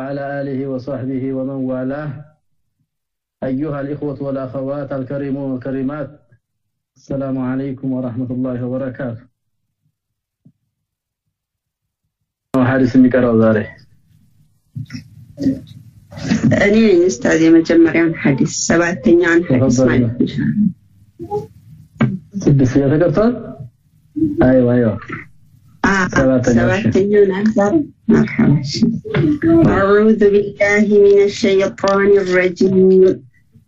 وعلى آله وصحبه ومن والاه أيها الإخوة والأخوات الكريمون والكريمات السلام عليكم ورحمة الله وبركاته حديث የሚቀረው ዛሬ እኔ ኡስታዝ የመጀመሪያውን ሐዲስ ሰባተኛውን ሐዲስ ማለት ስድስት ተቀርቷል አይዋ አይዋ سبعتين أكثر مرحبا أعوذ بالله من الشيطان الرجيم.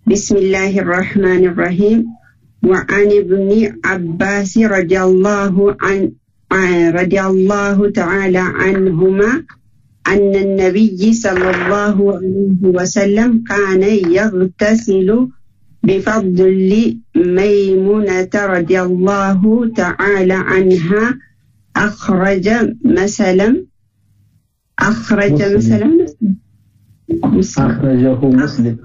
بسم الله الرحمن الرحيم. وعن ابن عباس رضي الله عن رضي الله تعالى عنهما أن النبي صلى الله عليه وسلم كان يغتسل بفضل ميمونة رضي الله تعالى عنها. أخرج مثلا أخرج مثلا أخرجه مسلم.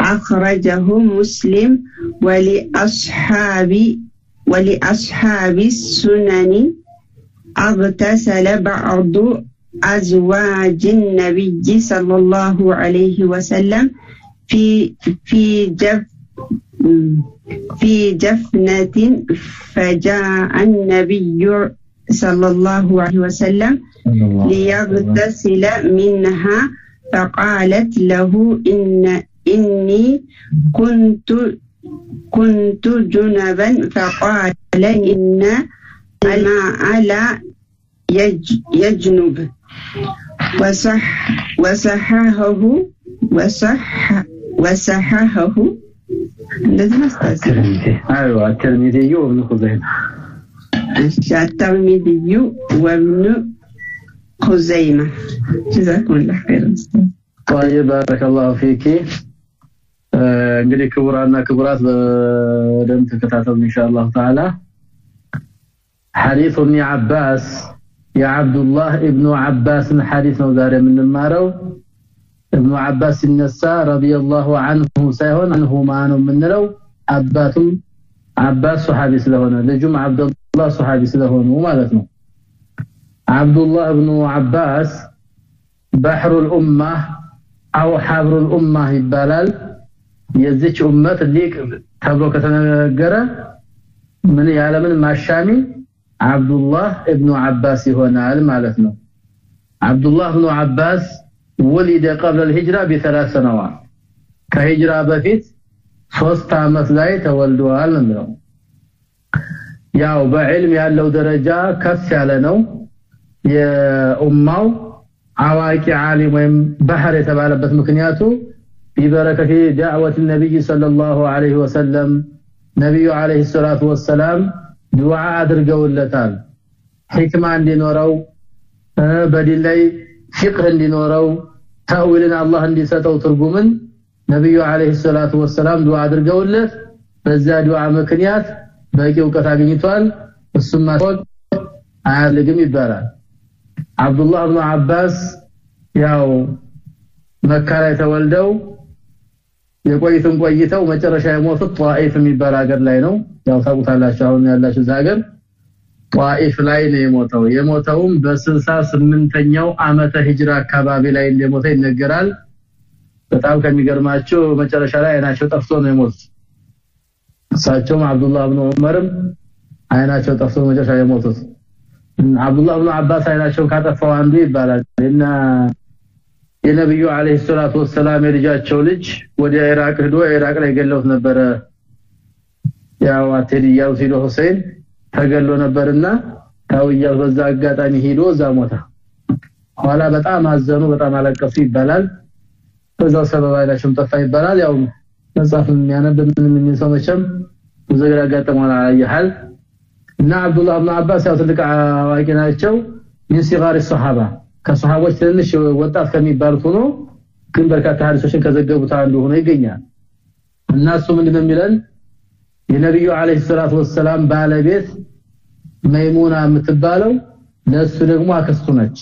أخرجه مسلم ولأصحاب ولأصحاب السنن اغتسل بعض أزواج النبي صلى الله عليه وسلم في في جف في جفنة فجاء النبي صلى الله عليه وسلم ليغتسل منها. فقالت له إن إني كنت كنت جنبا. فقال إن الماء لا يجنب. وصح وصححه وصح وصححه. أيوة الترمذي وابن خزيمة الترمذي وابن خزيمة جزاكم الله خير طيب بارك الله فيك እንግዲህ ክቡራና ክቡራት በደም ተከታተሉ ኢንሻአላህ ተዓላ ሐዲስ ابن عباس የአብዱ ላህ ኢብኑ አባስን ሐዲስ ነው ዛሬ የምንማረው ኢብኑ አባስ ሲነሳ ረዲየላሁ ዐንሁ ሳይሆን አንሁማ ነው የምንለው አባቱም አባስ ሱሐቢ ስለሆነ ልጁም አብዱላህ ሱሐቢ ስለሆኑ ማለት ነው አብዱላህ ኢብኑ አባስ ባህሩል ኡማ አው ሐብሩል ኡማ ይባላል የዚች ኡመት ሊቅ ተብሎ ከተነገረ ምን ያለምን ማሻሚ አብዱላህ ኢብኑ አባስ ይሆናል ማለት ነው አብዱላህ ኢብኑ አባስ ولد قبل الهجرة بثلاث سنوات كهجرة በፊት ሶስት አመት ላይ ተወልዷል ነው ያው በዕልም ያለው ደረጃ ከፍ ያለ ነው። የኡማው አዋቂ ዓሊም ወይም ባህር የተባለበት ምክንያቱ ቢበረከቲ ዳዕወት ነብይ ሰለላሁ ዐለይሂ ወሰለም ነብዩ ዐለይሂ ሰላቱ ወሰላም ዱዓ አድርገውለታል። ህክማ እንዲኖረው በዲን ላይ ፍቅህ እንዲኖረው ታዊልን አላህ እንዲሰጠው ትርጉምን ነብዩ አለይሂ ሰላቱ ወሰላም ዱዓ አድርገውለት በዛ ዱዓ ምክንያት በቂ ዕውቀት አግኝቷል። እሱም ማወቅ አያልግም ይባላል። አብዱላህ ኢብኑ አባስ ያው መካ ላይ ተወልደው የቆይቱን ቆይተው መጨረሻ የሞቱት ጧኢፍ የሚባል ሀገር ላይ ነው። ያው ታውቁታላችሁ አሁን ያላችሁ ሀገር ጧኢፍ ላይ ነው የሞተው። የሞተውም በ68ኛው ዓመተ ሂጅራ አካባቢ ላይ እንደሞተ ይነገራል። በጣም ከሚገርማቸው መጨረሻ ላይ አይናቸው ጠፍቶ ነው የሞቱት እሳቸውም አብዱላህ ኢብኑ ዑመርም አይናቸው ጠፍቶ መጨረሻ የሞቱት። አብዱላህ ኢብኑ አባስ አይናቸውን ካጠፋው አንዱ ይባላል። እና የነብዩ አለይሂ ሰላቱ ወሰላም የልጃቸው ልጅ ወደ ኢራቅ ሄዶ ኢራቅ ላይ ገለውት ነበረ። ያው አትዲያው ሲዶ ሁሴን ተገሎ ነበርና ታውያው በዛ አጋጣሚ ሄዶ እዛ ሞታ ኋላ በጣም አዘኑ በጣም አለቀሱ ይባላል። በዛው ሰበብ አይናቸውም ጠፋ ይባላል። ያው መጽሐፍ የሚያነብ ምንም የሚሰው መቼም ዘገራ ጋጠማላ ያህል እና አብዱላህ ኢብኑ አባስ ያው ትልቅ አዋቂ ናቸው። ሚን ሲጋሪ ሰሃባ ከሰሃቦች ትንሽ ወጣት ከሚባሉት ሆኖ ግን በርካታ ሐዲሶችን ከዘገቡት አንዱ ሆኖ ይገኛል። እና እሱ ምንድነው የሚለን? የነብዩ አለይሂ ሰላቱ ወሰላም ባለቤት መይሙና የምትባለው ለሱ ደግሞ አክስቱ ነች።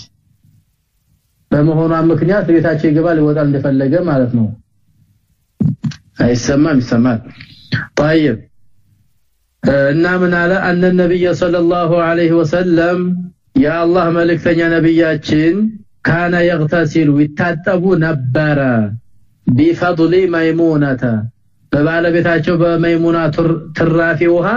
በመሆኗ ምክንያት ቤታቸው ይገባል ይወጣል እንደፈለገ ማለት ነው። السمام السمام طيب እናምን አለ አነ ነብዩ ሰለላሁ ዐለይሂ ወሰለም ያ አላህ መልእክተኛ ነብያችን ካነ ይغتسل ይታጠቡ ነበረ بفضل ميمونه በባለቤታቸው በመይሙና ትራፊ ውሃ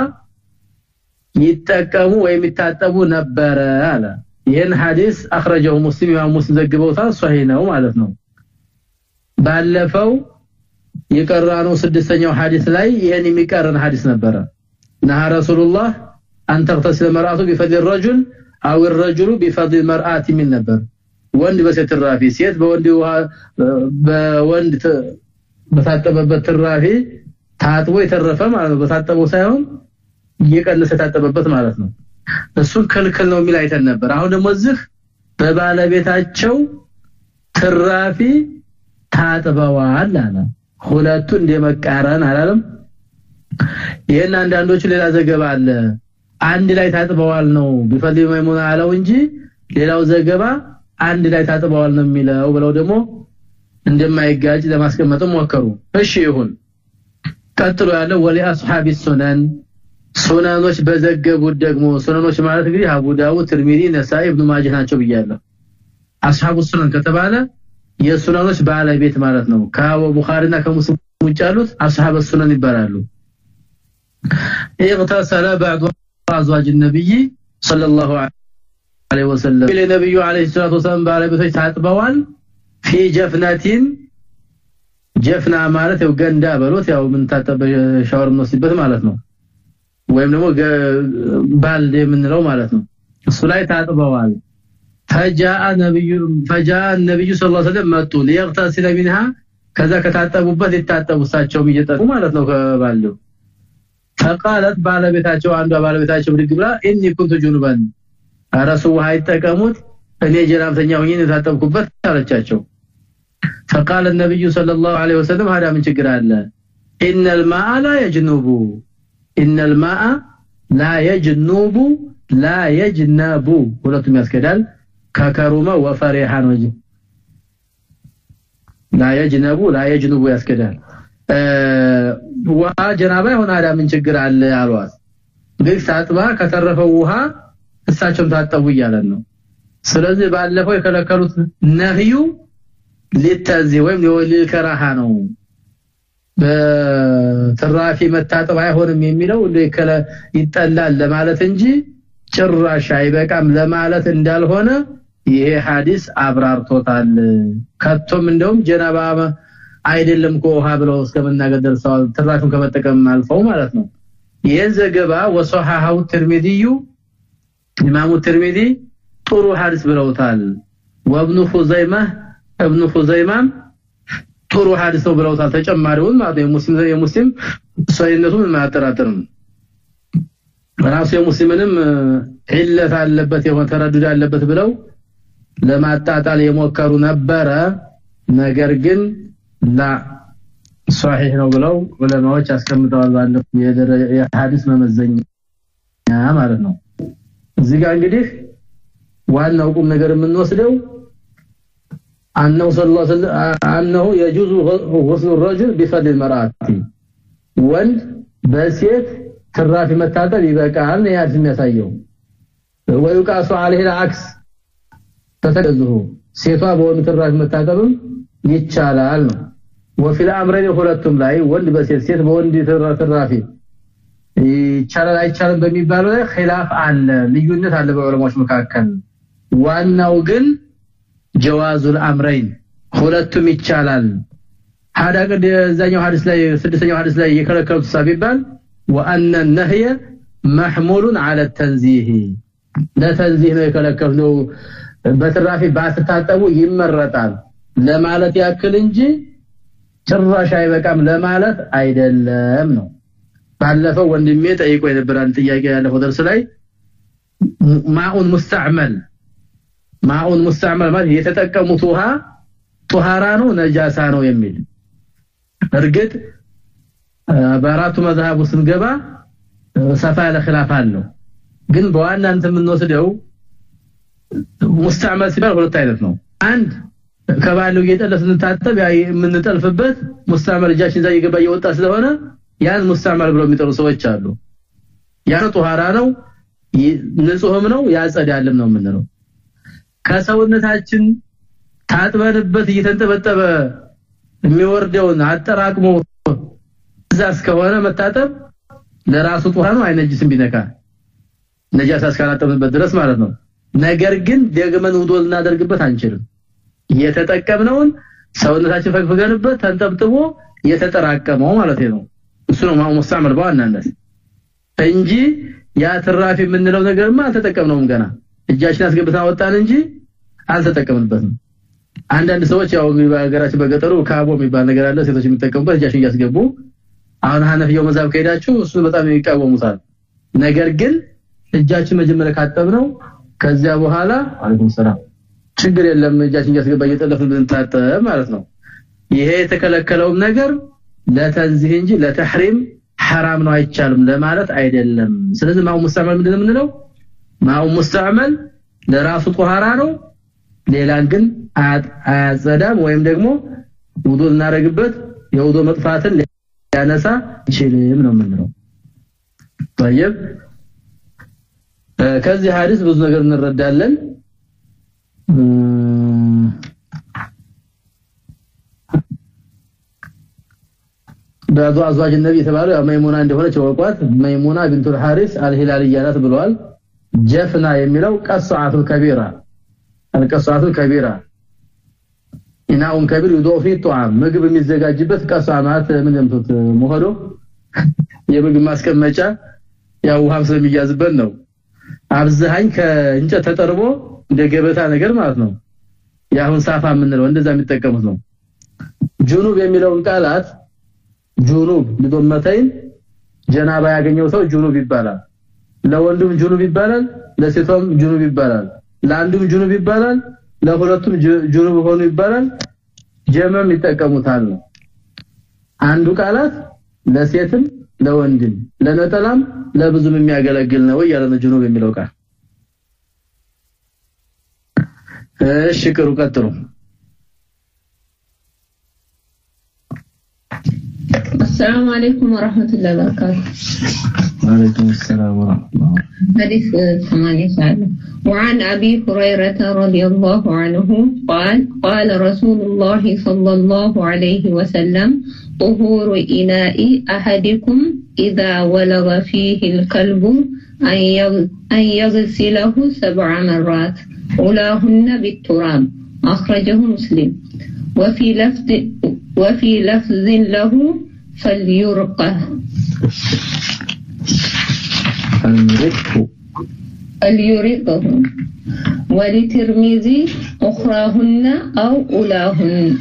ይጠቀሙ ወይም ይታጠቡ ነበረ አለ ይህን ሐዲስ አخرجه ሙስሊም ያ ሙስሊም ዘግበውታል ሷሂህ ነው ማለት ነው ባለፈው የቀራነው ስድስተኛው ሐዲስ ላይ ይሄን የሚቀረን ሐዲስ ነበረ። ነሐ ረሱልላህ አን ተግተሲለ መርአቱ ቢፈድል ረጁል አው ረጁሉ ቢፈድል መርአት የሚል ነበር። ወንድ በሴት ትራፊ ሴት በወንድ በወንድ በታጠበበት ትራፊ ታጥቦ የተረፈ ማለት ነው። በታጠበው ሳይሆን እየቀነሰ የታጠበበት ማለት ነው። እሱን ክልክል ነው የሚል አይተን ነበር። አሁን ደግሞ እዚህ በባለቤታቸው ትራፊ ታጥበዋል አለ። ሁለቱ እንደመቃረን አላለም? ይሄን አንዳንዶቹ ሌላ ዘገባ አለ። አንድ ላይ ታጥበዋል ነው ቢፈልይ መይሙና አለው እንጂ ሌላው ዘገባ አንድ ላይ ታጥበዋል ነው የሚለው ብለው ደግሞ እንደማይጋጭ ለማስቀመጥ ሞከሩ። እሺ ይሁን። ቀጥሎ ያለው ወሊ አስሐቢ ሱነን። ሱናኖች በዘገቡት ደግሞ ሱናኖች ማለት እንግዲህ አቡ ዳውድ ትርሚዚ ነሳኢ ኢብኑ ማጅህ ናቸው ብያለሁ። አስሐቡ ሱነን ከተባለ የሱናኖች ባለቤት ማለት ነው ከቡኻሪና ከሙስሊም ውጭ ያሉት አስሐበ ሱነን ይባላሉ اغتسل بعض ازواج النبي صلى الله عليه وسلم النبي عليه الصلاه والسلام ባለቤቶች ታጥበዋል في جفنه ጀፍና ማለት ያው ገንዳ በሎት ያው ምን ታጠበ ሻወር መስበት ማለት ነው ወይም ደግሞ ባልድ የምንለው ማለት ነው እሱ ላይ ታጥበዋል فجاء نبي فجاء النبي صلى الله عليه وسلم መጡ ليغتسل منها ከዛ ከታጠቡበት ይታጠቡ እሳቸው እየጠጡ ማለት ነው ከባለው فقالت ባለቤታቸው አንዷ ባለቤታቸው ብድግ ብላ ኢኒ ኩንቱ ጁኑባን አረሱ ውሃ ይጠቀሙት እኔ ጀናብተኛ ሆኜ የታጠብኩበት አለቻቸው فقال النبي صلى الله عليه وسلم هذا من ችግር አለ ان الماء لا يجنب ان الماء لا يجنب لا يجنب ሁለቱም ያስከዳል ከከሩመ ወፈሪሃን ወጂ ላየጅነቡ ላየጅነቡ ያስከዳል ውሃ ጀናባ ይሆን አዳ ምን ችግር አለ አሏት። ግን ሳጥባ ከተረፈው ውሃ እሳቸውም ታጠቡ እያለን ነው። ስለዚህ ባለፈው የከለከሉት ነህዩ ሊተዚ ወይም ሊከራሃ ነው። በትራፊ መታጠብ አይሆንም የሚለው ይጠላል ለማለት እንጂ ጭራሽ አይበቃም ለማለት እንዳልሆነ ይሄ ሐዲስ አብራርቶታል። ከቶም እንደውም ጀናባ አይደለም ከውሃ ብለው እስከመናገር ደርሰዋል። ትራፊን ከመጠቀም አልፈው ማለት ነው። ይሄን ዘገባ ወሰሐሐው ትርሚዚዩ ኢማሙ ትርሚዚ ጥሩ ሐዲስ ብለውታል። ወብኑ ኹዘይማህ እብኑ ኹዘይማም ጥሩ ሐዲስ ነው ብለውታል። ተጨማሪውን ማለት ነው። ሙስሊም የሙስሊም ሰይነቱን ማያጠራጥርም ራሱ የሙስሊምንም ዒለት አለበት የሆነ ተረዱድ አለበት ብለው ለማጣጣል የሞከሩ ነበረ ነገር ግን ላ ሷሂህ ነው ብለው ዑለማዎች አስቀምጠዋል ባለው የሐዲስ መመዘኛ ማለት ነው እዚህ ጋር እንግዲህ ዋናው ቁም ነገር የምንወስደው አንነው ሰለላሁ ዐለይሂ ወሰለም አንነው يجوز غسل الرجل بفضل المرأة ወንድ በሴት ትራፊ መታጠብ ይበቃል ነው ያዝ የሚያሳየው ወይቃሱ عليه العكس ተተከዙ ሴቷ በወንድ ትራፊ መታጠብም ይቻላል ነው وفي الامرين ሁለቱም ላይ ወንድ በሴት ሴት በወንድ ትራፊ ይቻላል አይቻልም በሚባለው ላይ ኺላፍ አለ ልዩነት አለ በዑለማዎች መካከል ዋናው ግን ጀዋዙል አምረይን ሁለቱም ይቻላል ሀዳ ቀድ የዛኛው ሐዲስ ላይ ስድስተኛው ሐዲስ ላይ የከለከሉት ሳቢባል وان النهي محمول على التنزيه ለተንዚህ ነው የከለከለው በትራፊ ባትታጠቡ ይመረጣል ለማለት ያክል እንጂ ጭራሽ አይበቃም ለማለት አይደለም ነው ባለፈው ወንድሜ ጠይቆ የነበረን ጥያቄ ያለፈው ደርስ ላይ ማኡን ሙስተዕመል ማኡን ሙስተዕመል ማለት የተጠቀሙት ውሃ ጧሃራ ነው ነጃሳ ነው የሚል እርግጥ በአራቱ መዝሐብ ስንገባ ሰፋ ያለ خلاف አለው ግን በዋናነት የምንወስደው ሙስተዕመል ሲባል ሁለት አይነት ነው። አንድ ከባለው እየጠለፍ ስንታጠብ የምንጠልፍበት ሙስተዕመል እጃችን እዛ እየገባ እየወጣ ስለሆነ ያን ሙስተዕመል ብለው የሚጠሩ ሰዎች አሉ። ያን ጧሃራ ነው ንጹህም ነው ያጸዳልም ነው የምንለው። ከሰውነታችን ታጥበንበት እየተንጠበጠበ የሚወርደውን አጠራቅሞ እዛ እስከሆነ መታጠብ ለራሱ ጧሃ ነው አይነጅስም ቢነካ። ነጃሳ እስካላጠብንበት ድረስ ማለት ነው ነገር ግን ደግመን ውዶ ልናደርግበት አንችልም። የተጠቀምነውን ሰውነታችን ፈግፈገንበት ተንጠብጥቦ የተጠራቀመው ማለት ነው። እሱ ነው ማው ሙስተዕመል በዋናነት። እንጂ ያ ትራፊ የምንለው ነገርማ አልተጠቀምነውም ገና። እጃችን አስገብተን አወጣን እንጂ አልተጠቀምንበትም። አንዳንድ ሰዎች ያው በሀገራችን በገጠሩ ካቦ የሚባል ነገር አለ ሴቶች የሚጠቀሙበት እጃችን እያስገቡ አሁን ሐነፊያው መዛብ ከሄዳችሁ እሱ በጣም ይቃወሙታል። ነገር ግን እጃችን መጀመሪያ ካጠብነው ከዚያ በኋላ አለይኩም ሰላም ችግር የለም እጃችን እያስገባ እየጠለፍን ብንታጠብ ማለት ነው ይሄ የተከለከለውም ነገር ለተንዚህ እንጂ ለተህሪም حرام ነው አይቻልም ለማለት አይደለም ስለዚህ ማው ሙስተዕመል ምንድነው የምንለው ማው ሙስተዕመል ለራሱ ጧሃራ ነው ሌላን ግን አያጸዳም ወይም ደግሞ ውዱ እናረግበት የውዱ መጥፋትን ሊያነሳ ይችልም ነው የምንለው طيب ከዚህ ሐዲስ ብዙ ነገር እንረዳለን። በአዙ አዝዋጅ ነቢ የተባለው መይሙና እንደሆነች ወቋት መይሙና ቢንቱል ሐሪስ አልሂላልያ ናት ብለዋል። ጀፍና የሚለው ቀስዓቱል ከቢራ አልቀስዓቱል ከቢራ ኢናኡን ከቢር ይዶፊ ጧም ምግብ የሚዘጋጅበት ቀሳ ማለት ምን እንደምትት መሆኑ የምግብ ማስቀመጫ ያው ውሃም ስለሚያዝበት ነው። አብዛኝ ከእንጨት ተጠርቦ እንደ ገበታ ነገር ማለት ነው። ያሁን ሳፋ የምንለው እንደዛ የሚጠቀሙት ነው። ጁኑብ የሚለውን ቃላት ጁኑብ ለዶመተይን ጀናባ ያገኘው ሰው ጁኑብ ይባላል። ለወንዱም ጁኑብ ይባላል ለሴቷም ጁኑብ ይባላል። ለአንዱም ጁኑብ ይባላል ለሁለቱም ጁኑብ ሆኑ ይባላል። ጀመም ይጠቀሙታል አንዱ ቃላት ለሴትም ለወንድም ለነጠላም ለብዙም የሚያገለግል ነው እያለ ነው ጁኑብ የሚለው ቃል እሺ ቅሩ ቀጥሩ السلام عليكم ورحمة الله وبركاته وعليكم السلام ورحمة الله حديث ثمانية سعادة وعن أبي هريرة رضي الله عنه قال قال رسول الله صلى الله عليه وسلم طهور إناء أحدكم إذا ولغ فيه الكلب أن يغسله سبع مرات أولاهن بالتراب. أخرجه مسلم. وفي لفظ وفي لفظ له فليرقه. فليرقه. فليرقه. ولترمذي أخراهن أو أولاهن.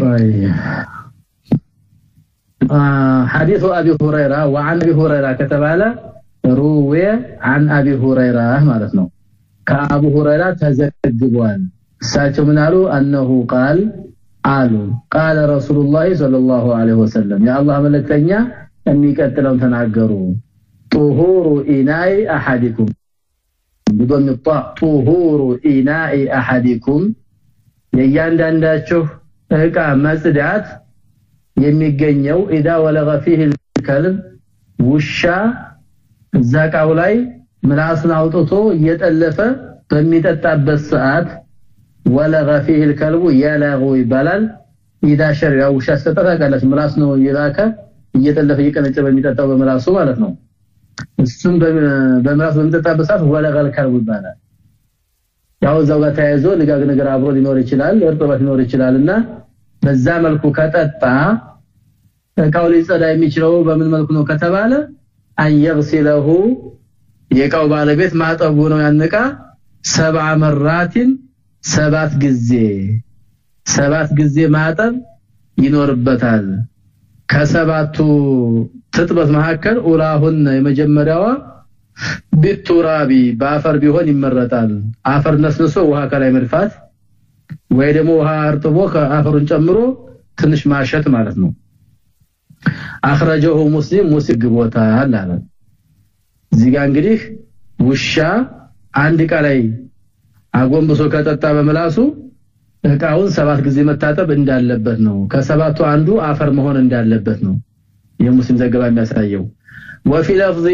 طيب آه حديث أبي هريرة وعن أبي هريرة كتباله روي عن أبي هريرة ማለት ነው ከአቡ ሁረይራ ተዘግቧል እሳቸው ምን አሉ أنه قال አሉ قال رسول الله صلى الله عليه وسلم የአላህ መልእክተኛ የሚቀጥለው ተናገሩ طهور إناء أحدكم بضم الطاء طهور إناء أحدكم የእያንዳንዳችሁ እቃ መጽዳት የሚገኘው اذا ولغ فيه الكلب ውሻ እዛ ቃው ላይ ምላሱን አውጥቶ እየጠለፈ በሚጠጣበት ሰዓት ወለገ فيه الكلب يلغ ይባላል ኢዳ ሸሪያ ውሻ ሰጠታ ካለች ምላስ ነው የላከ እየጠለፈ እየቀነጨ በሚጠጣው በምላሱ ማለት ነው እሱም በምላሱ በሚጠጣበት ሰዓት ወለገ الكلب ይባላል ያው እዛው ጋር ተያይዞ ልጋግ ነገር አብሮ ሊኖር ይችላል እርጥበት ሊኖር ይችላልና በዛ መልኩ ከጠጣ እቃው ሊጸዳ የሚችለው በምን መልኩ ነው ከተባለ አንየግሲለሁ የቃው ባለቤት ማጠቡ ነው ያነቃ ሰብዓ መራቲን ሰባት ጊዜ። ሰባት ጊዜ ማጠብ ይኖርበታል። ከሰባቱ ትጥበት መካከል ኡላሁን የመጀመሪያዋ። ቢቱራቢ በአፈር ቢሆን ይመረጣል። አፈር ነስንሶ ውሃ ከላይ መድፋት ወይ ደግሞ ውሃ አርጥቦ ከአፈሩን ጨምሮ ትንሽ ማሸት ማለት ነው። አخرجه ሙስሊም ሙስግቦታል አለ። እዚህ ጋር እንግዲህ ውሻ አንድ ዕቃ ላይ አጎንብሶ ከጠጣ በመላሱ ዕቃውን ሰባት ጊዜ መታጠብ እንዳለበት ነው። ከሰባቱ አንዱ አፈር መሆን እንዳለበት ነው የሙስሊም ዘገባ የሚያሳየው። وفي لفظ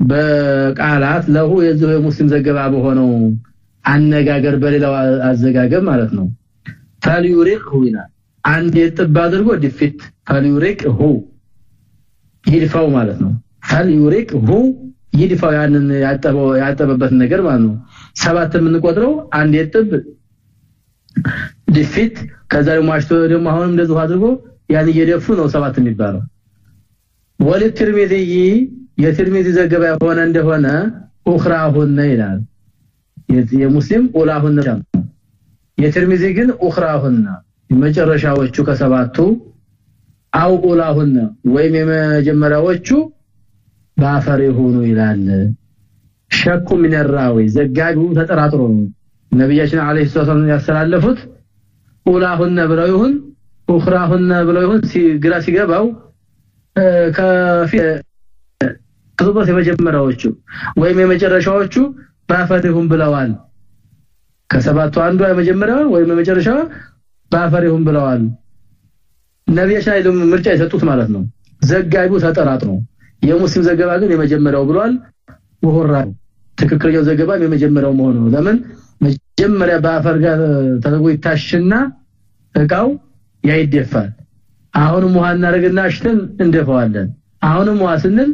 በቃላት ለሁ የዚህ ሙስሊም ዘገባ በሆነው አነጋገር በሌላው አዘጋገብ ማለት ነው። ፈልዩሪቅሁ ይላል። አንድ የጥብ አድርጎ ድፊት ፈልዩሪቅሁ ይድፋው ማለት ነው። ፈልዩሪቅሁ ይድፋው ያንን ያጠበው ያጠበበት ነገር ማለት ነው። ሰባት የምንቆጥረው አንድ የጥብ ድፊት ከዛ ደግሞ አሽቶ ደግሞ አሁንም እንደዚህ አድርጎ ያን እየደፉ ነው ሰባት የሚባለው። ወለትርሚዚ የትርሚዚ ዘገባ የሆነ እንደሆነ ኡኽራሁነ ይላል የሙስሊም ኡላሁነ የትርሚዚ ግን ኡኽራሁነ መጨረሻዎቹ ከሰባቱ አው ኡላሁነ ወይም የመጀመሪያዎቹ ባፈር ይሁኑ ይላል። ሸኩ ምን ራዊ ዘጋቢው ተጠራጥሮ ነው። ነብያችን አለይሂ ሰላም ያስተላለፉት ኡላሁነ ብለው ይሁን ኡኽራሁነ ብለው ይሁን ሲግራ ሲገባው ከፊት የመጀመሪያዎቹ ወይም የመጨረሻዎቹ ባፈር ይሁን ብለዋል። ከሰባቱ አንዷ የመጀመሪያዋ ወይም የመጨረሻዋ ባፈር ይሁን ብለዋል ነብያችን አይደለም ምርጫ የሰጡት ማለት ነው። ዘጋቢው ተጠራጥሮ የሙስሊም ዘገባ ግን የመጀመሪያው ብሏል። ወሆራ ትክክለኛው ዘገባ የመጀመሪያው መሆኑ ነው። ለምን? መጀመሪያ በአፈር ጋር ተደርጎ ይታሽና እቃው ያይደፋል። አሁንም ውሃ እናደርግና አሽተን እንደፈዋለን አሁንም ውሃ ስንል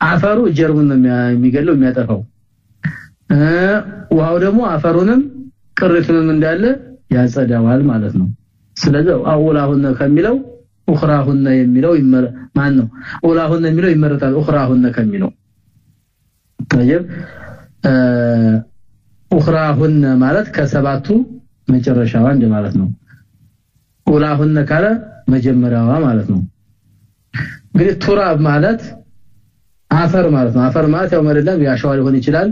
አፈሩ ጀርሙን ነው የሚገለው የሚያጠፋው ውሃው ደግሞ አፈሩንም ቅሪቱንም እንዳለ ያጸዳዋል ማለት ነው ስለዚህ አውላሁነ ከሚለው ኡኽራሁነ የሚለው ማን ነው ኡላሁነ የሚለው ይመረጣል ኡኽራሁነ ከሚለው طيب ኡኽራሁነ ማለት ከሰባቱ መጨረሻዋ እንደ ማለት ነው ኡላሁነ ካለ መጀመሪያዋ ማለት ነው እንግዲህ ቱራብ ማለት አፈር ማለት ነው አፈር ማለት ያው መሬት ላይ ያሸዋ ሊሆን ይችላል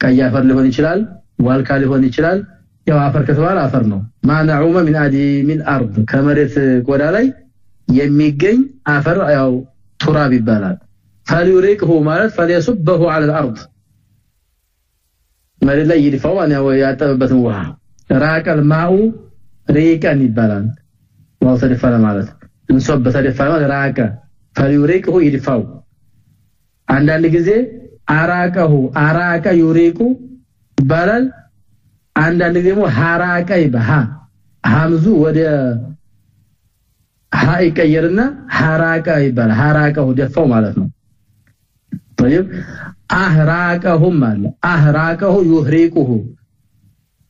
ቀይ አፈር ሊሆን ይችላል ዋልካ ሊሆን ይችላል ያው አፈር ከተባለ አፈር ነው ማናዑመ ሚን አዲ ሚን አርድ ከመሬት ቆዳ ላይ የሚገኝ አፈር ያው ቱራብ ይባላል ፈሊዩሪቅሁ ማለት ፈሊየሱበሁ على الارض መሬት ላይ ይድፋው ያው ያጠበበትን ውሃ ራቀል ማኡ ሪቀን ይባላል ዋው ተደፋ ማለት እንሶብ ተደፋ ማለት ራቀ ፈሊዩሪቅሁ ይድፋው አንዳንድ ጊዜ አራቀሁ አራቀ ዩሪቁ ይባላል አንዳንድ ጊዜ ደግሞ ሐራቀ ይባሃ ሐምዙ ወደ ሀ ይቀየርና ሐራቀ ይባላል ሐራቀሁ ደፋው ማለት ነው طيب አህራቀሁም አለ አህራቀሁ ይህሪቁሁ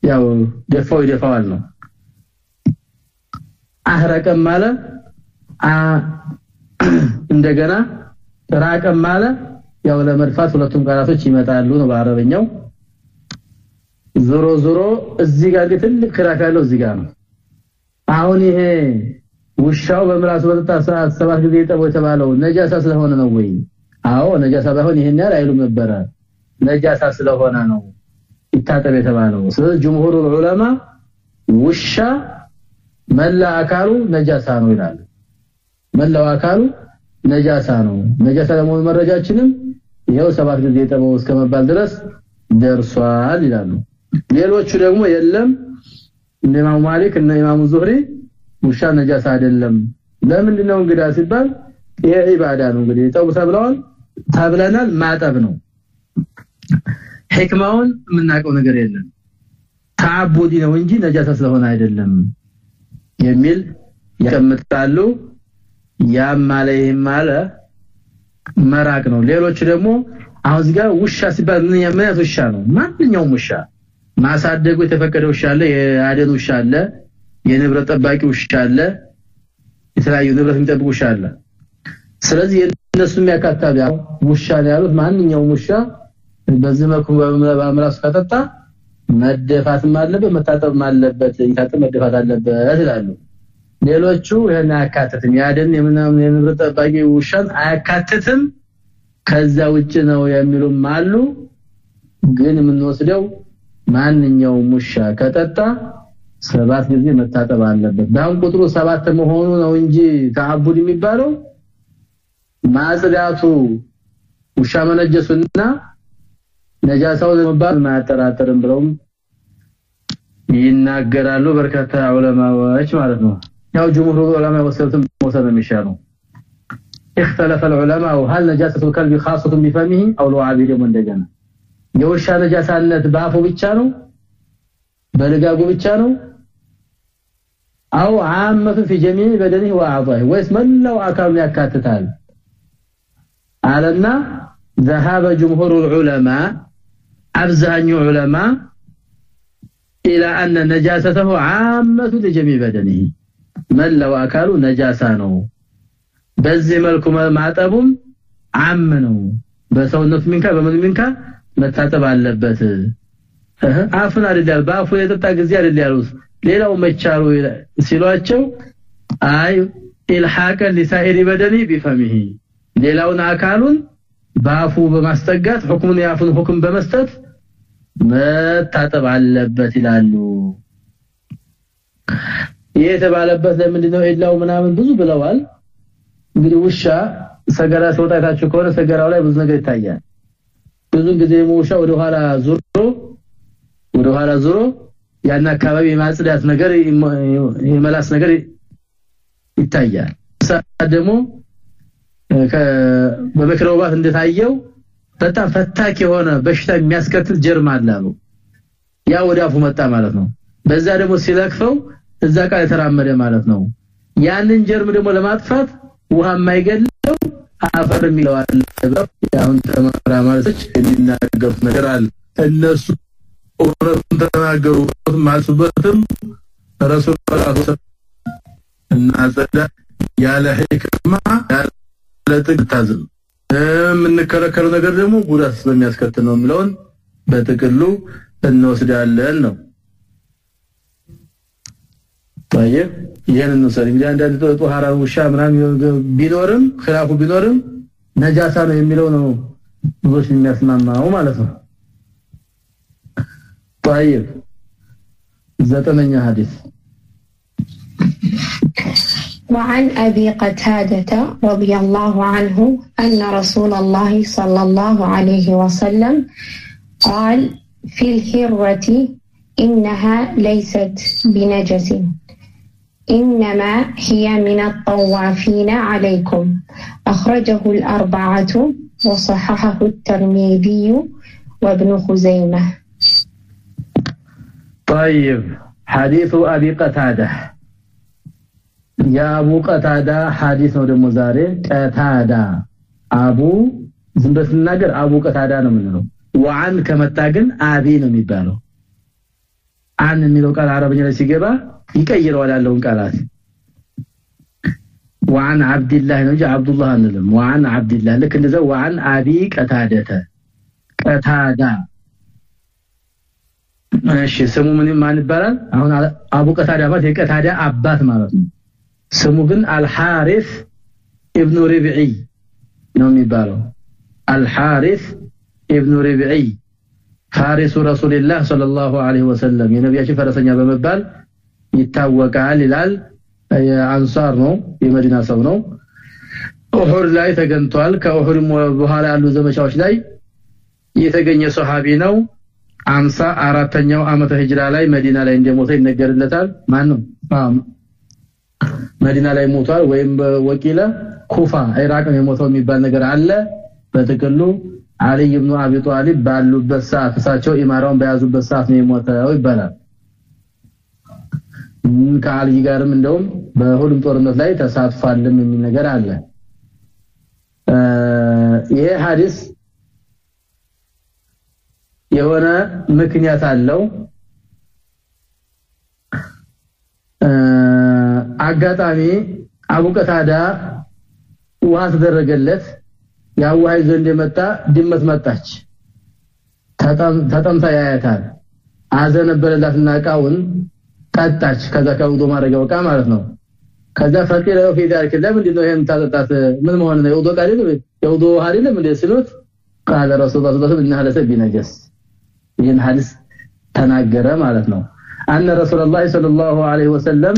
ያው ደፋው ይደፋዋል ነው አህረቀም ማለ እንደገና ራቀም ማለ ያው ለመድፋት ሁለቱም ቃላቶች ይመጣሉ ነው በአረበኛው። ዞሮ ዞሮ እዚህ ጋር ትልቅ ክራክ ያለው እዚህ ጋር ነው። አሁን ይሄ ውሻው በምላሱ በጠጣ ሰዓት ሰባት ጊዜ ጠቦ የተባለው ነጃሳ ስለሆነ ነው ወይ? አዎ ነጃሳ ባይሆን ይሄን ያህል አይሉም ነበረ። ነጃሳ ስለሆነ ነው ይታጠብ የተባለው። ስለዚህ ጅምሁሩ ዑለማ ውሻ መላ አካሉ ነጃሳ ነው ይላል መላው አካሉ ነጃሳ ነው። ነጃሳ ለመሆኑ መረጃችንም ይሄው ሰባት ጊዜ ጠበው እስከመባል ድረስ ደርሷል ይላሉ። ሌሎቹ ደግሞ የለም። እንደ ኢማሙ ማሊክ እና ኢማሙ ዙህሪ ውሻ ነጃሳ አይደለም። ለምንድነው እንግዳ ሲባል ይሄ ኢባዳ ነው እንግዲህ ጠቡ ተብለዋል ተብለናል ማጠብ ነው። ህክማውን የምናውቀው ነገር የለም። ተዓቡዲ ነው እንጂ ነጃሳ ስለሆነ አይደለም የሚል ያቀምጣሉ ያም አለይህም አለ መራቅ ነው። ሌሎች ደግሞ አሁን እዚህ ጋር ውሻ ሲባል ምን የምነት ውሻ ነው? ማንኛውም ውሻ። ማሳደጉ የተፈቀደ ውሻ አለ የአደን ውሻ አለ የንብረት ጠባቂ ውሻ አለ የተለያዩ ንብረት የሚጠብቅ ውሻ አለ። ስለዚህ እነሱ የሚያካታሉ ያው ውሻ ነው ያሉት። ማንኛውም ውሻ በዚህ መልኩ በምላሱ ከጠጣ መደፋትም አለበት መታጠብም አለበት ይታጠብ መደፋት አለበት ይላሉ ሌሎቹ ይሄን አያካትትም። ያደን የምናምን የንብረት ጠባቂ ውሻን አያካትትም። ከዛ ውጭ ነው የሚሉም አሉ። ግን የምንወስደው ማንኛውም ውሻ ከጠጣ ሰባት ጊዜ መታጠብ አለበት። ዳውን ቁጥሩ ሰባት መሆኑ ነው እንጂ ተዓቡድ የሚባለው ማጽዳቱ ውሻ መነጀሱና ነጃሳው ለመባል ማያጠራጥርም ብለውም ይናገራሉ በርካታ ዑለማዎች ማለት ነው ያው ጅምሁሩ ዑለማ ወሰሉትም መውሰድ ነው የሚሻለው اختلف العلماء هل نجاسة الكلب خاصة بفمه أو لعابه ደግሞ እንደገና የውሻ ነጃሳነት በአፉ ብቻ ነው በልጋጉ ብቻ ነው አው ዓመቱ في جميع بدنه واعضائه ወይስ መላው አካሉን ያካትታል አለና ذهب جمهور العلماء አብዛኛው ዑለማ الى ان نجاسته عامه لجميع بدنه መላው አካሉ ነጃሳ ነው። በዚህ መልኩ ማጠቡም ዓም ነው። በሰውነት ሚንካ በምን ሚንካ መታጠብ አለበት። አፍን አይደል በአፉ የጠጣ ጊዜ አይደል ያሉት? ሌላው መቻሉ ሲሏቸው አይ ኢልሐቀ ሊሳኢሪ በደኒ ቢፈሚሂ። ሌላውን አካሉን በአፉ በማስጠጋት ሁክሙን ያፉን ሁክም በመስጠት መታጠብ አለበት ይላሉ ይሄ የተባለበት ለምንድን ነው ኢላው ምናምን ብዙ ብለዋል። እንግዲህ ውሻ ሰገራ ሲወጣታችሁ ከሆነ ሰገራው ላይ ብዙ ነገር ይታያል። ብዙ ጊዜ ውሻ ወደ ኋላ ዙሮ ወደ ዙሮ ያን አካባቢ የማጽዳት ነገር የመላስ ነገር ይታያል። ደግሞ በመክረውባት እንደታየው በጣም ፈታክ የሆነ በሽታ የሚያስከትል ጀርም አለ ያ ወደ አፉ መጣ ማለት ነው። በዛ ደግሞ ሲለክፈው እዛ ቃል የተራመደ ማለት ነው። ያንን ጀርም ደግሞ ለማጥፋት ውሃ የማይገለው አፈር የሚለው አለ። አሁን ተመራማሪዎች የሚናገሩት ነገር አለ። እነሱ እውነቱን ተናገሩ ማሱበትም ረሱል እና ጸዳ ያለ ህክማ ያለ ጥቅታዝም የምንከለከለው ነገር ደግሞ ጉዳት ስለሚያስከትል ነው የሚለውን በጥቅሉ እንወስዳለን ነው طيب ይህንን ውሰድ እንግዲህ አንዳንድ ጦሃራ ውሻ ምናምን ቢኖርም ክላፉ ቢኖርም ነጃሳ ነው የሚለው ነው ما هو ማለት ነው طيب ዘጠነኛ ሐዲስ وعن أبي قتادة رضي الله عنه أن رسول الله صلى الله عليه وسلم قال في الهرة إنها ليست بنجس. إنما هي من الطوافين عليكم أخرجه الأربعة وصححه الترمذي وابن خزيمة طيب حديث أبي قتادة يا أبو قتادة حديث ነው ደግሞ ዛሬ ቀታዳ አቡ ዝም በስናገር አቡ ቀታዳ ነው የምንለው ወአን ከመጣ ግን አቢ ነው የሚባለው አን የሚለው ቃል አረበኛ ላይ ሲገባ ይቀይረዋል ያለውን ቃላት ወዓን አብድላህ ነው እንጂ አብዱላህ አንልም። ወአን አብድላህ ልክ እንደዛ ወአን አቢ ቀታደተ ቀታዳ። እሺ ስሙ ምን ማን ይባላል? አሁን አቡ ቀታዳ ማለት የቀታዳ አባት ማለት ነው። ስሙ ግን አልሐሪስ ኢብኑ ሪብዒ ነው የሚባለው። አልሐሪስ ኢብኑ ሪብዒ ፋሪሱ ረሱልላህ ሰለላሁ ዐለይሂ ወሰለም የነቢያችን ፈረሰኛ በመባል ይታወቃል ይላል። የአንሳር ነው የመዲና ሰው ነው። ኡሁድ ላይ ተገንቷል ከኡሁድ በኋላ ያሉ ዘመቻዎች ላይ የተገኘ ሱሐቢ ነው። አምሳ አራተኛው ዓመተ ሂጅራ ላይ መዲና ላይ እንደሞተ ይነገርለታል። ማን መዲና ላይ ሞቷል ወይም በወቂለ ኩፋ ኢራቅ የሞተው የሚባል ነገር አለ። በጥቅሉ አሊ ኢብኑ አቢ ጣሊብ ባሉበት ሰዓት እሳቸው ኢማራውን በያዙበት ሰዓት ነው የሞተው ይባላል ከአሊ ጋርም እንደውም በሁሉም ጦርነት ላይ ተሳትፏልም የሚል ነገር አለ። ይሄ ሐዲስ የሆነ ምክንያት አለው። አጋጣሚ አቡ ቀታዳ ውሃ ተደረገለት። ያ ውሃ ይዞ እንደመጣ ድመት መጣች። ተጠምታ ያያታል። አዘነበለላትና እቃውን ጠጣች ከዛ ከውዱ ማድረጊያው እቃ ማለት ነው። ከዛ ፈቂረ ነው ፊዳልክ ለምንድን ነው ይሄን ታጠጣት ምን መሆን ነው? የውዱ ቃል ነው የውዱ አይደለም እንደ ሲሉት ቃለ ረሱል ሰለላሁ ዐለይሂ ወሰለም ቢነጀስ ይህን ሐዲስ ተናገረ ማለት ነው። አነ ረሱላህ ሰለላሁ ዐለይሂ ወሰለም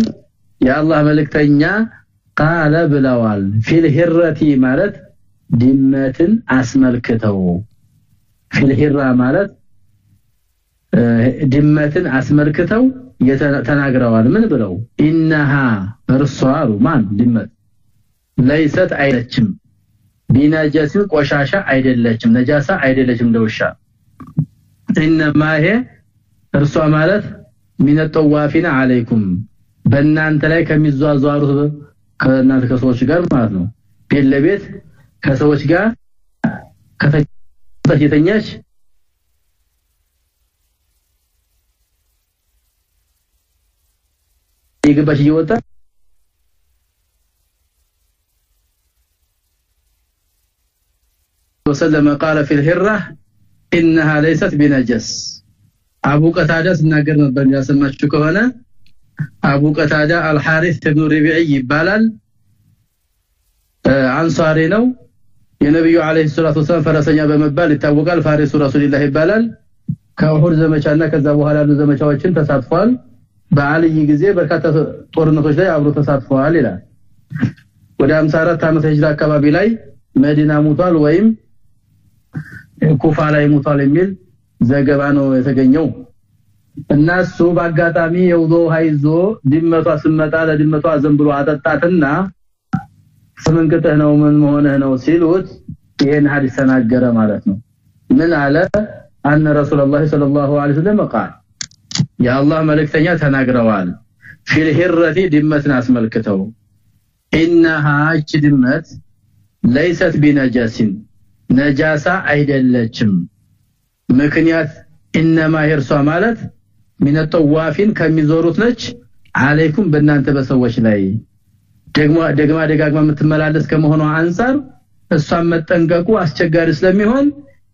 የአላህ መልእክተኛ ቃለ ብለዋል። ፊል ሂረቲ ማለት ድመትን አስመልክተው። ፊል ማለት ድመትን አስመልክተው ተናግረዋል ምን ብለው? ኢነሃ እርሷሉ ማን? ድመት። ለይሰት አይደለችም። ቢነጀስን ቆሻሻ አይደለችም። ነጃሳ አይደለችም እንደውሻ ኢነማ ይሄ እርሷ ማለት ሚነ ጠዋፊና አለይኩም። በእናንተ ላይ ከሚዟዟሩት ከእናንተ ከሰዎች ጋር ማለት ነው። ቤት ለቤት ከሰዎች ጋር ከተኛች እየገባች እየወጣ ወሰለመ ቃለ ፊል ሂራ ኢነሃ ለይሰት ቢነጀስ። አቡ ቀታዳ ሲናገር ነበር። ያሰማችሁ ከሆነ አቡ ቀታዳ አልሐሪስ ኢብኑ ረቢዒ ይባላል። አንሳሪ ነው። የነብዩ አለይሂ ሰላቱ ወሰለም ፈረሰኛ በመባል ይታወቃል። ፋሪሱ ረሱልላህ ይባላል። ከኡሁድ ዘመቻና ከዛ በኋላ ያሉ ዘመቻዎችን ተሳትፏል። በአልይ ጊዜ በርካታ ጦርነቶች ላይ አብሮ ተሳትፏል ይላል። ወደ 54 ዓመት ሂጅራ አካባቢ ላይ መዲና ሙቷል ወይም ኩፋ ላይ ሙቷል የሚል ዘገባ ነው የተገኘው። እና እሱ በአጋጣሚ የውዶ ሀይዞ ድመቷ ስመጣ ለድመቷ ዝም ብሎ አጠጣትና ስምንቅጥህ ነው? ምን መሆንህ ነው? ሲሉት ይሄን ሐዲስ ተናገረ ማለት ነው። ምን አለ? አነ ረሱላህ ሰለላሁ ዐለይሂ ወሰለም ቃል የአላህ መልእክተኛ ተናግረዋል። ፊል ሂረቲ ድመትን አስመልክተው። ኢነሃ እች ድመት ለይሰት ቢነጃሲን ነጃሳ አይደለችም። ምክንያት ኢነማ ሂርሷ ማለት ሚነ ጠዋፊን ከሚዞሩት ነች። አለይኩም በእናንተ በሰዎች ላይ። ደግሞ ደግማ ደጋግማ የምትመላለስ ከመሆኗ አንፃር እሷን መጠንቀቁ አስቸጋሪ ስለሚሆን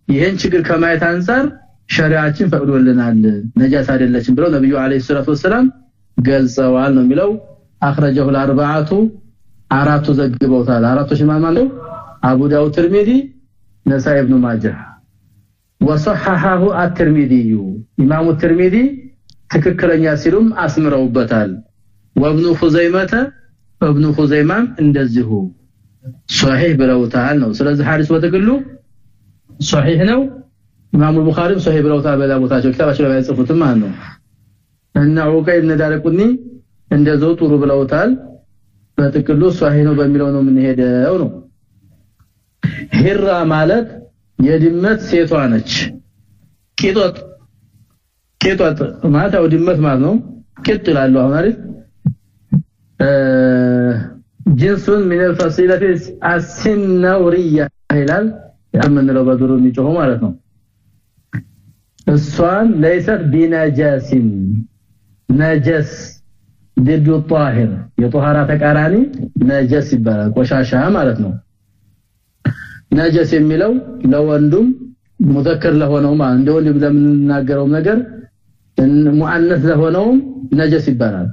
ይህን ችግር ከማየት አንፃር ሸሪዓችን ፈቅዶልናል ነጃስ አይደለችም ብለው ነብዩ አለይሂ ሰላቱ ወሰለም ገልጸዋል ነው የሚለው። አخرجه الاربعه አራቱ ዘግበውታል። አራቱ ሽማማን ነው አቡ ዳውድ ትርሚዚ ነሳኢ ኢብኑ ማጃህ ወሰሐሐሁ አትርሚዚዩ ኢማሙ ትርሚዚ ትክክለኛ ሲሉም አስምረውበታል። ወብኑ ኹዘይመተ እብኑ ኹዘይማም እንደዚሁ። ሶሂህ ብለውታል ነው። ስለዚህ ሐዲስ በትግሉ ሶሂህ ነው። ኢማሙ ቡኻሪም ሷሂህ ብለውታል በላ ቦታቸው ክታባቸው ላይ ጽፉትም ማለት ነው እና ዑቀይ ኢብኑ ዳረቁኒ እንደዚሁ ጥሩ ብለውታል በጥቅሉ ሷሂህ ነው በሚለው ነው የምንሄደው ነው ሂራ ማለት የድመት ሴቷ ነች ቂጦጥ ቂጦጥ ማለት ያው ድመት ማለት ነው ቂጥ ይላሉ አሁን አይደል ጅንሱን ምን الفصيله السنوريه ይላል የምንለው በድሩ የሚጮህ ማለት ነው እሷን ለይሰት ቢነጃሲን ነጀስ ድዱ ጣሂር የጦሃራ ተቃራኒ ነጀስ ይባላል ቆሻሻ ማለት ነው። ነጀስ የሚለው ለወንዱም ሙዘከር ለሆነው ማለት እንደ ወንድ ለምንናገረው ነገር ሙአነስ ለሆነውም ነጀስ ይባላል።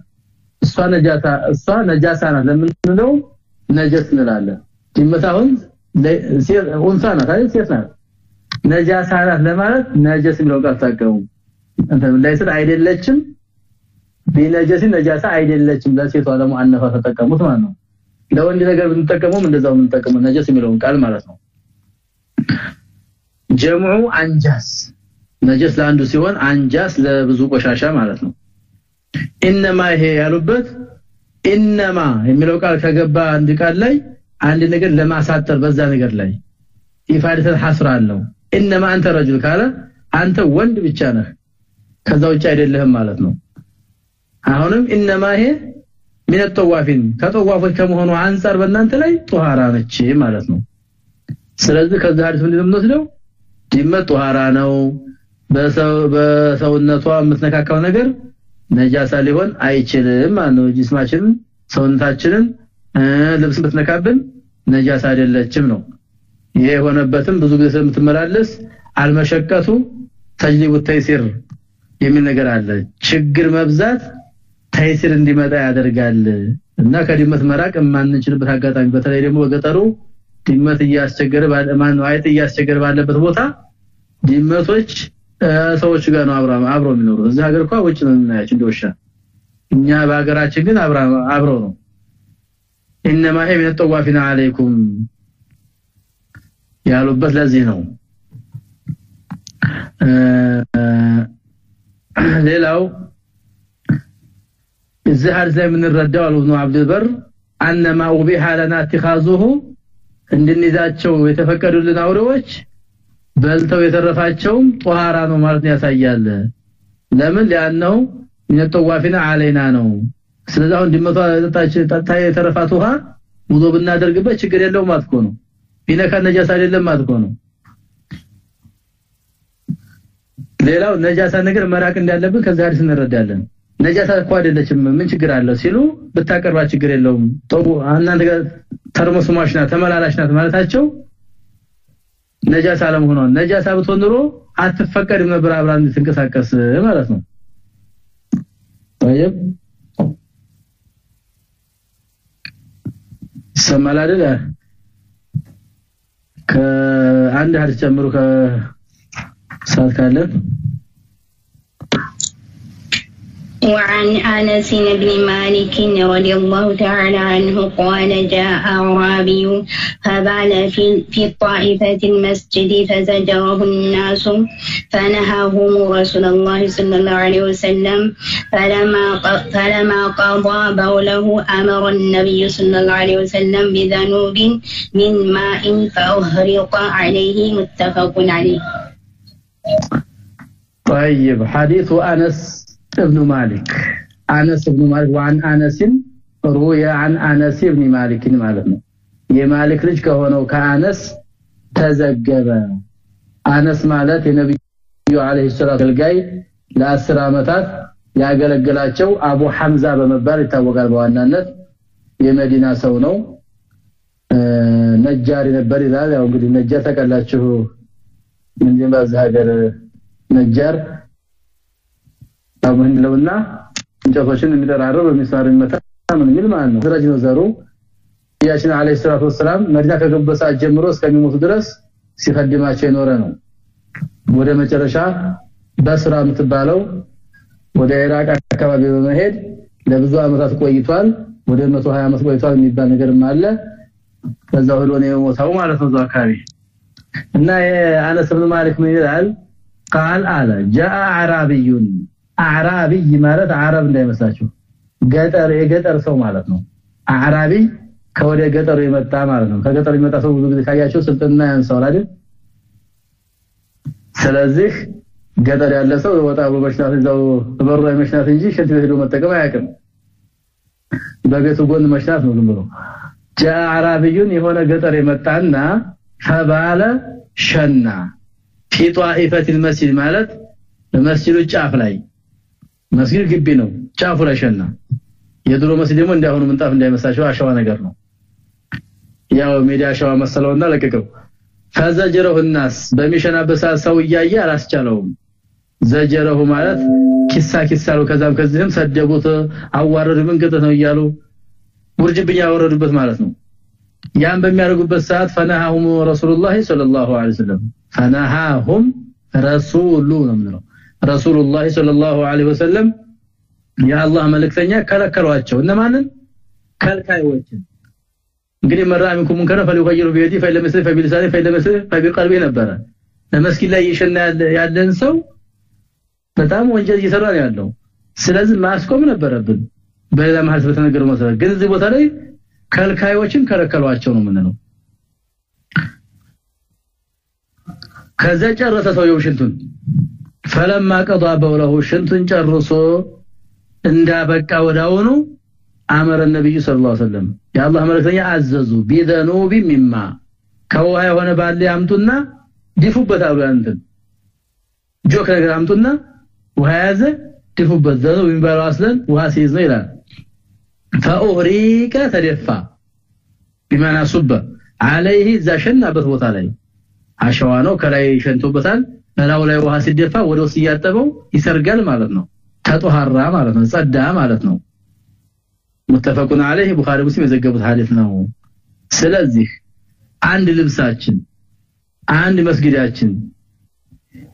እሷ ነጃሳ እሷ ነጃሳ ናት ለምንድነው ነጀስ እንላለን። ይመታሁን ሴት ኡንሳ ናት አይደል? ሴት ናት። ነጃሳ ናት ለማለት ነጀስ የሚለው ቃል ታቀሙ። እንተ ለይሰት አይደለችም። ቢነጀሲ ነጃሳ አይደለችም ለሴቷ ለሙአነፋ ተጠቀሙት ማለት ነው። ለወንድ ነገር ብንጠቀመውም እንደዛው የምንጠቀመው ነጀስ የሚለውን ቃል ማለት ነው። ጀምዑ አንጃስ። ነጀስ ለአንዱ ሲሆን አንጃስ ለብዙ ቆሻሻ ማለት ነው። ኢነማ ይሄ ያሉበት ኢነማ የሚለው ቃል ከገባ አንድ ቃል ላይ አንድ ነገር ለማሳጠር በዛ ነገር ላይ ኢፋደተ ሐስር አለው ኢነማ አንተ ረጁል ካለ አንተ ወንድ ብቻ ነህ። ከዛ ውጭ አይደለህም ማለት ነው. አሁንም ኢነማ ይሄ? ምን ተዋፊን ከጠዋፎች ከመሆኑ አንፃር በእናንተ ላይ ጧሃራ ነች ማለት ነው። ስለዚህ ከዛ ሐዲስ ምንድነው የምንወስደው? ድመት ጧሃራ ነው። በሰው በሰውነቷ የምትነካካው ነገር ነጃሳ ሊሆን አይችልም ማለት ነው። ጅስማችንን ሰውነታችንን ልብስ ብትነካብን ነጃሳ አይደለችም ነው ይሄ የሆነበትም ብዙ ጊዜ ስለምትመላለስ አልመሸቀቱ ተጅሊቡ ተይሲር የሚል ነገር አለ። ችግር መብዛት ተይሲር እንዲመጣ ያደርጋል። እና ከድመት መራቅ የማንችልበት አጋጣሚ በተለይ ደግሞ በገጠሩ ድመት እያስቸገረ ማን ነው አይጥ እያስቸገረ ባለበት ቦታ ድመቶች ሰዎች ጋር ነው አብረው አብረው የሚኖሩት። እዚህ ሀገር እንኳን ውጭ ነው የምናያቸው እንደውሻ እኛ በሀገራችን ግን አብረው ነው። ኢነማ ሂ ሚነ ጠዋፊና አለይኩም ያሉበት ለዚህ ነው። ሌላው እዚህ ሐዲስ ላይ የምንረዳው አሉ ኢብኑ አብዱልበር አነማ ኡቢሃ ለና ኢትኻዙሁ እንድንይዛቸው የተፈቀዱልን አውሬዎች በልተው የተረፋቸውም ጦሃራ ነው ማለት ያሳያል። ለምን? ሊያነው ይተዋፊና አለይና ነው። ስለዚህ አሁን ድመቷ ጠጣ የተረፋት ውሃ ሙሉ ብናደርግበት ችግር የለውም ማለት ነው። ቢነካ ነጃሳ አይደለም ማለት ነው ሌላው ነጃሳ ነገር መራቅ እንዳለብን ከዛ ሐዲስ እንረዳለን ነጃሳ እኮ አይደለችም ምን ችግር አለው ሲሉ ብታቀርባ ችግር የለውም ጠቡ እናንተ ጋር ተርሞስ ማሽና ተመላላሽ ናት ማለታቸው ነጃሳ አለመሆኗን ነጃሳ ብትሆን ኑሮ አትፈቀድም ነበር አብራ እንድትንቀሳቀስ ማለት ነው طيب ሰማል አይደል ከአንድ ሐዲስ ጨምሩ ከሰዓት ካለን وعن أنس بن مالك رضي الله تعالى عنه قال جاء أعرابي فبال في, في طائفة المسجد فزجره الناس فنهاهم رسول الله صلى الله عليه وسلم فلما, فلما قضى بوله أمر النبي صلى الله عليه وسلم بذنوب من ماء فأهرق عليه متفق عليه. طيب حديث أنس ابن مالك أنس ابن مالك وعن أنس روي عن أنس ابن مالك ማለት ነው የማሊክ ልጅ ከሆነው ከአነስ ተዘገበ አነስ ማለት የነብዩ አለይሂ ሰላቱ አገልጋይ ለ10 አመታት ያገለገላቸው አቡ ሐምዛ በመባል ይታወቃል በዋናነት የመዲና ሰው ነው ነጃሪ ነበር ይላል ያው እንግዲህ ነጃር ተቀላችሁ ምን በዛ ሀገር ነጃር አሁን ለውና እንጨቶችን የሚደራረብ በሚስማር የሚመታ ምን የሚል ማለት ነው ድረጅ ነው ዘሩ ያችን አለይሂ ሰላቱ ወሰለም መዲና ከገቡ ሰዓት ጀምሮ እስከሚሞቱ ድረስ ሲፈድማቸው የኖረ ነው ወደ መጨረሻ በስራ የምትባለው ወደ ኢራቅ አካባቢ በመሄድ ለብዙ አመታት ቆይቷል ወደ 120 አመት ቆይቷል የሚባል ነገርም አለ ከዛው ሄዶ ነው የሞተው ማለት ነው አካባቢ እና አነስ ብን ማሊክ ምን ይላል قال አለ جاء عربي አዕራቢይ ማለት አረብ እንዳይመስላችሁ ገጠር የገጠር ሰው ማለት ነው አዕራቢ ከወደ ገጠሩ የመጣ ማለት ነው ከገጠር የመጣ ሰው ብዙ ጊዜ ካያቸው ስልጥና ያንሳው አይደል ስለዚህ ገጠር ያለ ሰው ወጣ በመሽናት እዛው በበሩ ላይ መሽናት እንጂ ሽንት ቤት ሄዶ መጠቀም አያውቅም በቤቱ ጎን መሽናት ነው ዝም ብሎ ጃዕራቢዩን የሆነ ገጠር የመጣና ፈባለ ሸና ፊ ጧኢፈት المسجد ማለት በመስጂዱ ጫፍ ላይ መስጊድ ግቢ ነው ጫፉ ላይ ሸና የድሮ መስጊድ ደግሞ እንዳሁኑ ምንጣፍ እንዳይመሳቸው አሸዋ ነገር ነው ያው ሜዳ አሸዋ መሰለውና ለቀቀው ፈዘጀረሁ الناس በሚሸናበት ሰው እያየ አላስቻለውም ዘጀረሁ ማለት ኪሳ ኪሳሉ ከዛም ከዚህም ሰደቡት አዋረዱ ምን ቅጥት ነው እያሉ ውርጅብኝ ያወረዱበት ማለት ነው ያን በሚያደርጉበት ሰዓት ፈነሃሁም ረሱላህ ሰለላሁ ዐለይሂ ወሰለም ፈነሃሁም ረሱሉ ነው ረሱላህ ሰለላሁ ዐለይሂ ወሰለም የአላህ መልእክተኛ ከለከሏቸው። እነማንን? ከልካዮችን። እንግዲህ መራሚኩም ሙንከረ ፈሊቀይሩ ቢየዲ ፈለመስል ፈቢልሳኒ ፈለመስል ፈቢቀልቢ ነበረ። ለመስጊድ ላይ እየሸና ያለን ሰው በጣም ወንጀል እየሰራ ነው ያለው። ስለዚህ ማስቆም ነበረብን። በሌላ መሐል በተነገረው መሰረት ግን እዚህ ቦታ ላይ ከልካዮችን ከለከሏቸው ነው ምንለው ከዛ ጨረሰ ሰውየው ሽንቱን ፈለማ ቀضى በውለሁ ሽንቱን ጨርሶ እንዳበቃ ወዳውኑ አመረ ነብዩ ሰለላሁ ዐለይሂ ወሰለም። የአላህ መልእክተኛ አዘዙ። ቢዘኑቢ ሚማ ከውሃ የሆነ ባለ አምጡና ዲፉበት አሉ እንትን ጆክ ነገር አምጡና ውሃ ያዘ ዲፉበት ዘኑብ የሚባለው አስለን ውሃ ሲይዝ ነው ይላል። ፈኡሪቀ ተደፋ ቢማና ሱበ። አለይህ እዛ ሸናበት ቦታ ላይ አሸዋ ነው ከላይ ሸንቶበታል በላው ላይ ውሃ ሲደፋ ወደ ውስጥ እያጠበው ይሰርጋል ማለት ነው። ተጧሃራ ማለት ነው ጸዳ ማለት ነው። ሙተፈቁን አለይህ ቡኻሪ ሙስሊም የዘገቡት ሐዲስ ነው። ስለዚህ አንድ ልብሳችን አንድ መስጊዳችን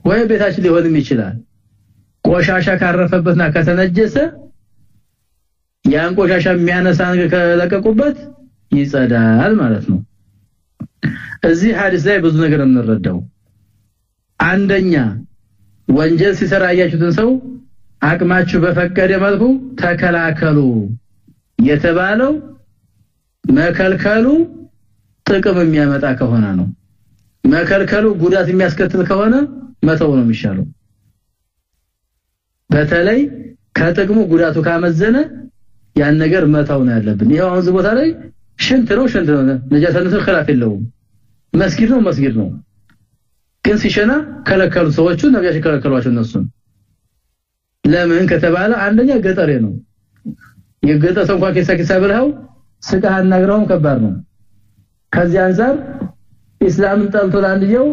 ወይ ቤታችን ሊሆንም ይችላል ቆሻሻ ካረፈበትና ከተነጀሰ ያን ቆሻሻ የሚያነሳ ነገር ከለቀቁበት ይጸዳል ማለት ነው። እዚህ ሐዲስ ላይ ብዙ ነገር እንረዳው አንደኛ ወንጀል ሲሰራ ያያችሁትን ሰው አቅማችሁ በፈቀደ መልኩ ተከላከሉ የተባለው መከልከሉ ጥቅም የሚያመጣ ከሆነ ነው። መከልከሉ ጉዳት የሚያስከትል ከሆነ መተው ነው የሚሻለው። በተለይ ከጥቅሙ ጉዳቱ ካመዘነ ያን ነገር መተው ነው ያለብን። ይሄው አሁን ቦታ ላይ ሽንት ነው ሽንት ነው ነጃሳ ነው፣ የለውም። መስጊድ ነው መስጊድ ነው። ግን ሲሸና ከለከሉ ሰዎቹ ነቢያችን ከለከሏቸው እነሱን ለምን ከተባለ አንደኛ ገጠሬ ነው። የገጠር ሰው እንኳን ኪሳ ኪሳ ብለው ስቃህ አናግረውም ከባድ ነው። ከዚህ አንፃር ኢስላምን ጠልቶ ለአንድየው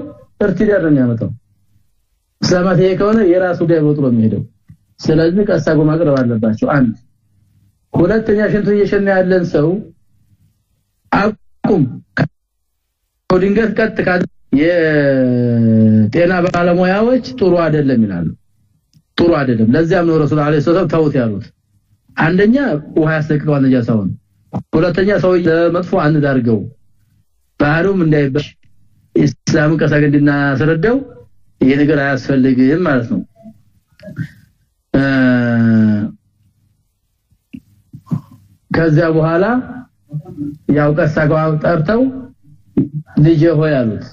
እርትዳር ነው የሚያመጣው። እስላማት ይሄ ከሆነ የራሱ ጋር ወጥሮ የሚሄደው። ስለዚህ ቀሳጎ ማቅረብ አለባቸው። አንድ ሁለተኛ ሽንቱ እየሸና ያለን ሰው አቁም። ድንገት ቀጥ ካለ የጤና ባለሙያዎች ጥሩ አይደለም ይላሉ። ጥሩ አይደለም። ለዚያም ነው ረሱል አለይሂ ሰላም ተውት ያሉት። አንደኛ ውሃ ያስለቅቀዋል ነጃሳውን ሁለተኛ ሰው ለመጥፎ አንዳርገው። ባህሩም እንዳይበሽ ኢስላም ቀሳገድና ሰረደው ይሄ ነገር አያስፈልግም ማለት ነው። ከዚያ በኋላ ያው ቀሳጋው ጠርተው ልጅ ሆይ አሉት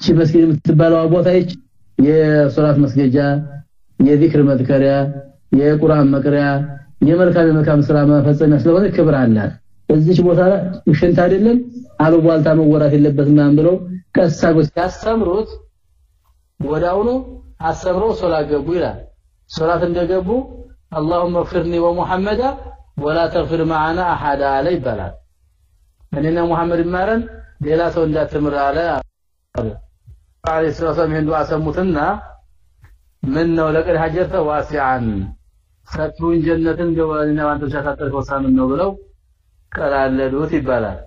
እቺ መስጊድ የምትባለው ቦታ ይች የሶላት መስገጃ የዚክር መዝከሪያ የቁርአን መቅሪያ የመልካም የመልካም ስራ መፈጸሚያ ስለሆነ ክብር አላት እዚች ቦታ ሽንት አይደለም አሉባልታ መወራት የለበትም ማን ብለው ቀሳጎች ሲያስተምሩት ወዳውኑ አሰምረው ሶላት ገቡ ይላል ሶላት እንደገቡ اللهم اغفرني ومحمدا ولا تغفر معنا احد አለ ይባላል እኔና ሙሐመድ ማረን ሌላ ሰው እንዳትምር አለ አለይሂ ሰላም ይህን ዱዓ ሰሙትና ምን ነው ለቀድ ሀጀተ ዋሲዓን? ሰፊውን ጀነትን ገባልና አንተ ያሳጠርከው ሳምን ነው ብለው ቀላለሉት ይባላል።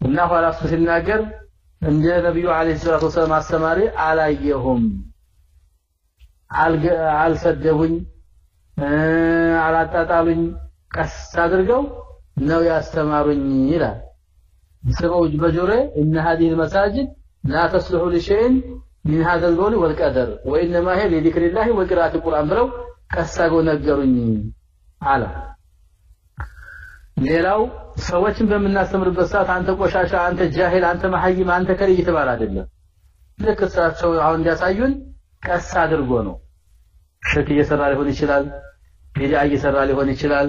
እና ኋላ እሱ ሲናገር እንደ ነብዩ አለይሂ ሰላቱ ወሰለም አስተማሪ አላየሁም አልሰደቡኝ አላጣጣሉኝ ቀስ አድርገው ነው ያስተማሩኝ ይላል። ስበው በጆሮዬ እነ ሀዲህ መሳጅድ ላ ተስልሑ ሊሸይን ሚን ሀዘ ልቀውል ወልቀደር ወኢነማ ሄ ሊዚክሪላሂ ወቅራአት ቁርአን ብለው ቀሳገው ነገሩኝ አለ። ሌላው ሰዎችን በምናስተምርበት ሰዓት አንተ ቆሻሻ፣ አንተ ጃሂል፣ አንተ መሐይም፣ አንተ ከሪ እየተባለ አይደለም። ልክ እሳቸው አሁን እንዲያሳዩን ቀስ አድርጎ ነው። ሽርክ እየሰራ ሊሆን ይችላል፣ ቢድዓ እየሰራ ሊሆን ይችላል።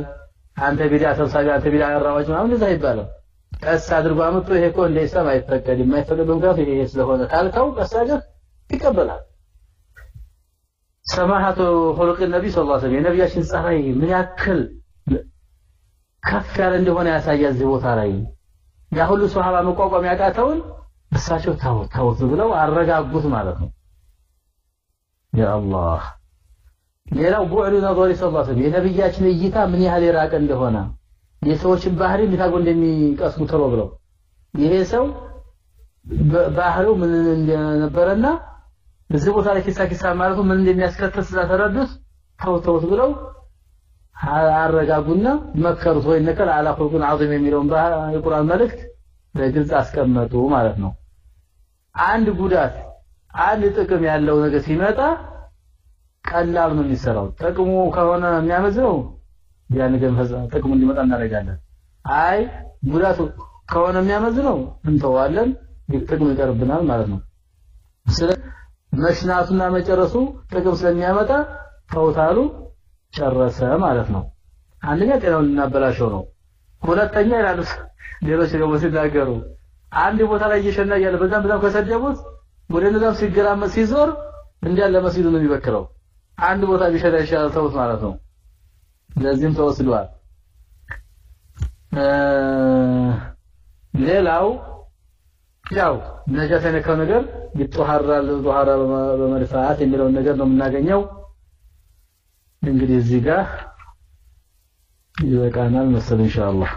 አንተ ቢድዓ ሰብሳቢ፣ አንተ ቢድዓ አራዋጅ ምናምን እንደዛ ይባላል። ቀስ አድርጎ አመጡ ይሄ እኮ እንደ ኢስላም አይፈቀድም የማይፈቀድ ምክንያቱ ይሄ ስለሆነ ካልከው ቀስ አድርገህ ይቀበላል። ሰማሃቱ ኹሉቅ ነቢ ሰለላሁ ዐለይሂ ወሰለም የነቢያችን ጸባይ ምን ያክል ከፍ ያለ እንደሆነ ያሳያል እዚህ ቦታ ላይ። ያ ሁሉ ሱሐባ መቋቋም ያቃተውን እሳቸው ታውት ታውት ብለው አረጋጉት ማለት ነው። ያ ሌላው ቡዕዱ ነظሪ ሰለላሁ ዐለይሂ ወሰለም የነብያችን እይታ ምን ያህል የራቀ እንደሆነ የሰዎችን ባህሪ እንዴት እንደሚቀስሙ ተሎ ብለው ይሄ ሰው ባህሪው ምን እንደነበረና እዚህ ቦታ ላይ ኪሳ ኪሳ ማለቱ ምን እንደሚያስከትል ስለተረዱት ተው ተውት ብለው አረጋጉና መከሩት። ወይ ነከል አላ ኹልቁን ዐዚም የሚለውን የቁርአን መልእክት በግልጽ አስቀመጡ ማለት ነው። አንድ ጉዳት አንድ ጥቅም ያለው ነገር ሲመጣ ቀላል ነው የሚሰራው። ጥቅሙ ከሆነ የሚያመዝነው ያ ነገር ጥቅሙ እንዲመጣ እናደርጋለን። አይ ጉዳቱ ከሆነ የሚያመዝነው እንተዋለን ጥቅሙ ይቀርብናል ማለት ነው። ስለ መሽናቱና መጨረሱ ጥቅም ስለሚያመጣ ተውታሉ ጨረሰ ማለት ነው። አንደኛ ጤናውን እናበላሸው ነው። ሁለተኛ ይላሉ ሌሎች ደግሞ ሲናገሩ አንድ ቦታ ላይ እየሸና እያለ በዛም በዛም ከሰደቡት ወደ ነዛም ሲገራመት ሲዞር እንዳለ መስጊዱ ነው የሚበክረው አንድ ቦታ ቢሸና ይሻላል ተውት ማለት ነው ለዚህም ተወስዷል። ሌላው ያው ነጃሳ የነካው ነገር ይጦሃራል ጧሃራ በመድፋት የሚለውን ነገር ነው የምናገኘው። እንግዲህ እዚህ ጋር ይበቃናል መሰል ኢንሻአላህ